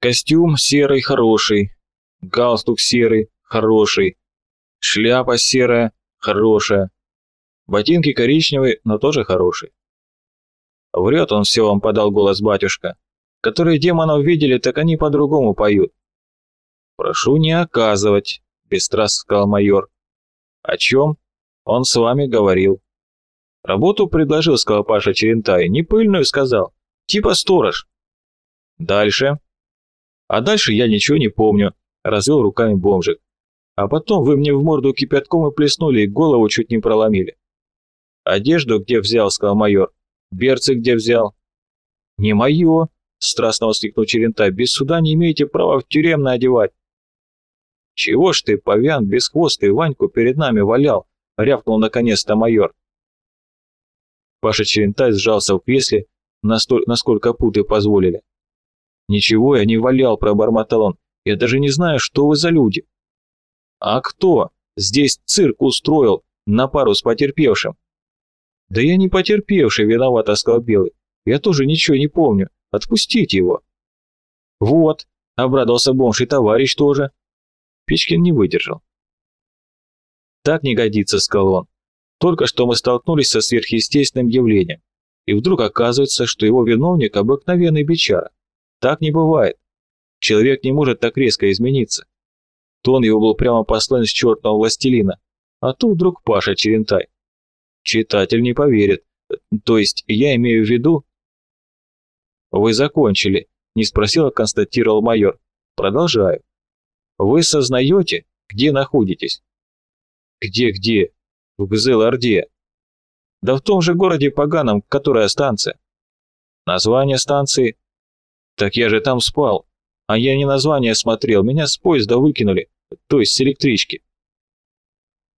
Костюм серый хороший, галстук серый хороший, шляпа серая хорошая, ботинки коричневые, но тоже хорошие. Врет он все вам подал голос батюшка. Которые демонов видели, так они по-другому поют. Прошу не оказывать, бесстрастно сказал майор. О чем? Он с вами говорил. Работу предложил, сказал Паша Черентай. Не пыльную, сказал. Типа сторож. Дальше. А дальше я ничего не помню, развел руками бомжик. А потом вы мне в морду кипятком и плеснули, и голову чуть не проломили. Одежду где взял, сказал майор. Берцы где взял? Не мое, страстно воскликнул Черентай. Без суда не имеете права в тюремно одевать. Чего ж ты, повян, бесхвостый, Ваньку перед нами валял? Рявкнул наконец-то майор. Паша Черентай сжался в кресле, насколько путы позволили. «Ничего я не валял», — пробормотал он. «Я даже не знаю, что вы за люди». «А кто? Здесь цирк устроил на пару с потерпевшим». «Да я не потерпевший, виноват», — сказал Белый. «Я тоже ничего не помню. Отпустите его». «Вот», — обрадовался бомж, и товарищ тоже. Печкин не выдержал. «Так не годится», — сказал он. «Только что мы столкнулись со сверхъестественным явлением, и вдруг оказывается, что его виновник — обыкновенный бичара. Так не бывает. Человек не может так резко измениться. Тон его был прямо послан с чертного властелина, а тут вдруг Паша Черентай. Читатель не поверит. То есть я имею в виду... Вы закончили, не спросил, а констатировал майор. Продолжаю. Вы сознаете, где находитесь? Где-где? В Гзел-Орде. Да в том же городе Поганом, которая станция. Название станции так я же там спал. А я не название смотрел, меня с поезда выкинули, то есть с электрички.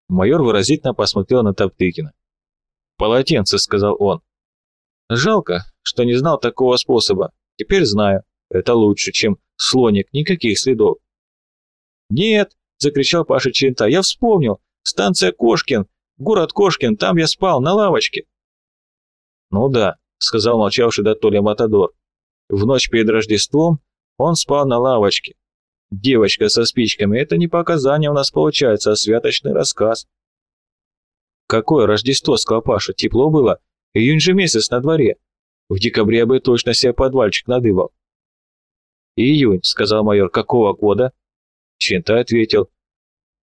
Майор выразительно посмотрел на Топтыкина. «Полотенце», — сказал он. «Жалко, что не знал такого способа. Теперь знаю. Это лучше, чем слоник, никаких следов». «Нет», — закричал Паша Чента, — «я вспомнил. Станция Кошкин, город Кошкин, там я спал, на лавочке». «Ну да», — сказал молчавший до Толя Матадор. В ночь перед Рождеством он спал на лавочке. Девочка со спичками – это не показание у нас получается, а святочный рассказ. Какое Рождество, сказал Паша, тепло было? Июнь же месяц на дворе. В декабре бы точно себе подвальчик надыбал. «Июнь», — сказал майор, — «какого года?» Чента ответил.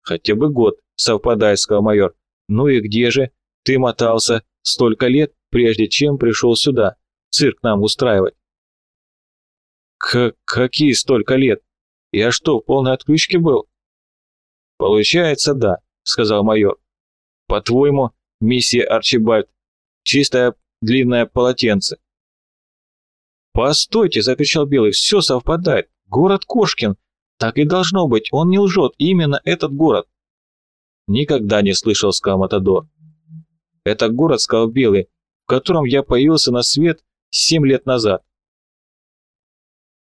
«Хотя бы год, совпадает», — сказал майор. «Ну и где же? Ты мотался столько лет, прежде чем пришел сюда, цирк нам устраивать». К какие столько лет? Я что, в полной отключке был? Получается, да, сказал майор. По-твоему, миссия Арчибальд, чистое длинное полотенце. «Постойте!» – закричал Белый. «Все совпадает. Город Кошкин. Так и должно быть. Он не лжет. Именно этот город». «Никогда не слышал», – сказал Матадор. «Это город», – сказал Белый, – «в котором я появился на свет семь лет назад.